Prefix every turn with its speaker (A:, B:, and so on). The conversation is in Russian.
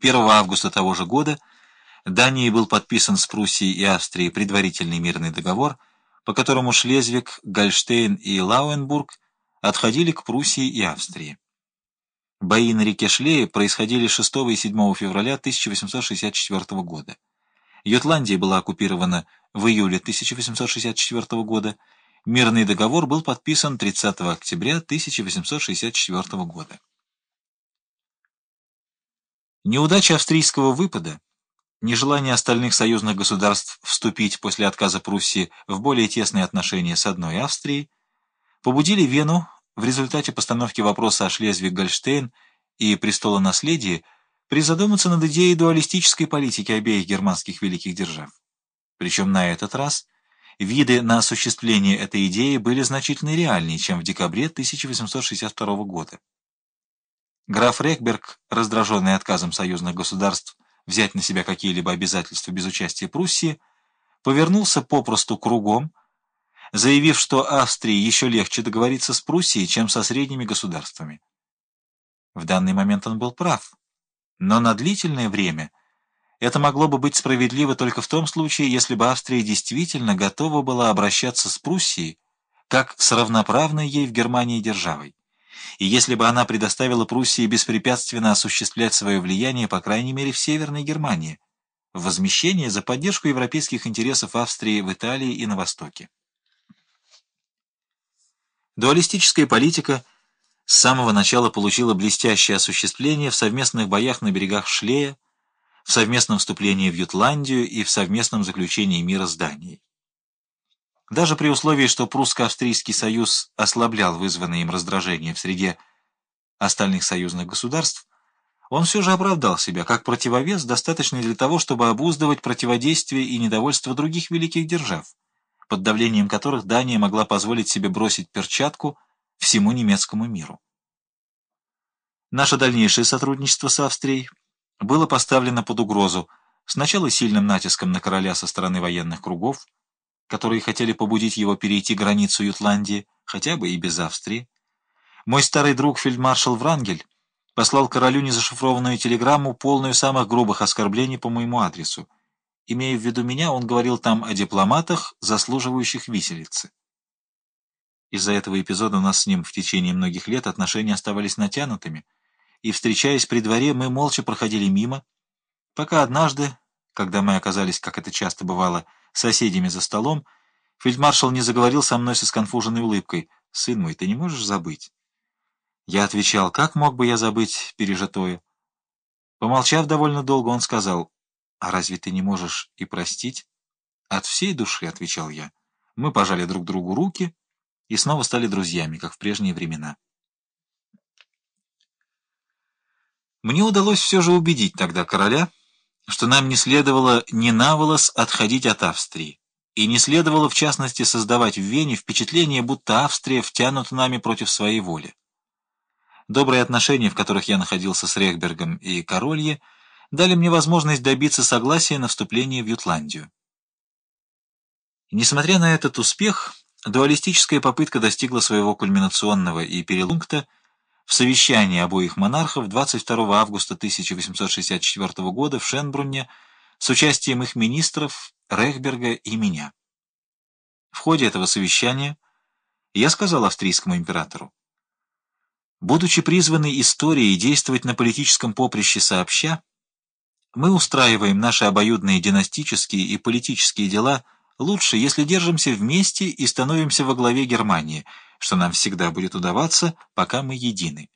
A: 1 августа того же года Данией был подписан с Пруссией и Австрией предварительный мирный договор, по которому Шлезвиг, Гольштейн и Лауенбург отходили к Пруссии и Австрии. Бои на реке Шлее происходили 6 и 7 февраля 1864 года. Ютландия была оккупирована в июле 1864 года. Мирный договор был подписан 30 октября 1864 года. Неудача австрийского выпада, нежелание остальных союзных государств вступить после отказа Пруссии в более тесные отношения с одной Австрией, побудили Вену в результате постановки вопроса о Шлезвиг-Гольштейн и престолонаследии призадуматься над идеей дуалистической политики обеих германских великих держав. Причем на этот раз виды на осуществление этой идеи были значительно реальнее, чем в декабре 1862 года. Граф Рехберг, раздраженный отказом союзных государств взять на себя какие-либо обязательства без участия Пруссии, повернулся попросту кругом, заявив, что Австрии еще легче договориться с Пруссией, чем со средними государствами. В данный момент он был прав, но на длительное время это могло бы быть справедливо только в том случае, если бы Австрия действительно готова была обращаться с Пруссией как с равноправной ей в Германии державой и если бы она предоставила Пруссии беспрепятственно осуществлять свое влияние, по крайней мере, в Северной Германии, в возмещение за поддержку европейских интересов Австрии в Италии и на Востоке. Дуалистическая политика с самого начала получила блестящее осуществление в совместных боях на берегах Шлея, в совместном вступлении в Ютландию и в совместном заключении мира с Данией. Даже при условии, что прусско-австрийский союз ослаблял вызванное им раздражение в среде остальных союзных государств, он все же оправдал себя как противовес, достаточный для того, чтобы обуздывать противодействие и недовольство других великих держав, под давлением которых Дания могла позволить себе бросить перчатку всему немецкому миру. Наше дальнейшее сотрудничество с Австрией было поставлено под угрозу сначала сильным натиском на короля со стороны военных кругов, которые хотели побудить его перейти границу Ютландии, хотя бы и без Австрии. Мой старый друг фельдмаршал Врангель послал королю незашифрованную телеграмму, полную самых грубых оскорблений по моему адресу. Имея в виду меня, он говорил там о дипломатах, заслуживающих виселицы. Из-за этого эпизода у нас с ним в течение многих лет отношения оставались натянутыми, и, встречаясь при дворе, мы молча проходили мимо, пока однажды, когда мы оказались, как это часто бывало, соседями за столом, фельдмаршал не заговорил со мной со сконфуженной улыбкой. «Сын мой, ты не можешь забыть?» Я отвечал, как мог бы я забыть пережитое? Помолчав довольно долго, он сказал, «А разве ты не можешь и простить?» «От всей души», — отвечал я. Мы пожали друг другу руки и снова стали друзьями, как в прежние времена. Мне удалось все же убедить тогда короля, что нам не следовало ни на волос отходить от Австрии, и не следовало, в частности, создавать в Вене впечатление, будто Австрия втянута нами против своей воли. Добрые отношения, в которых я находился с Рехбергом и Королье, дали мне возможность добиться согласия на вступление в Ютландию. Несмотря на этот успех, дуалистическая попытка достигла своего кульминационного и перелункта в совещании обоих монархов 22 августа 1864 года в Шенбрунне с участием их министров Рехберга и меня. В ходе этого совещания я сказал австрийскому императору, будучи призваны историей действовать на политическом поприще сообща, мы устраиваем наши обоюдные династические и политические дела лучше, если держимся вместе и становимся во главе Германии – что нам всегда будет удаваться, пока мы едины.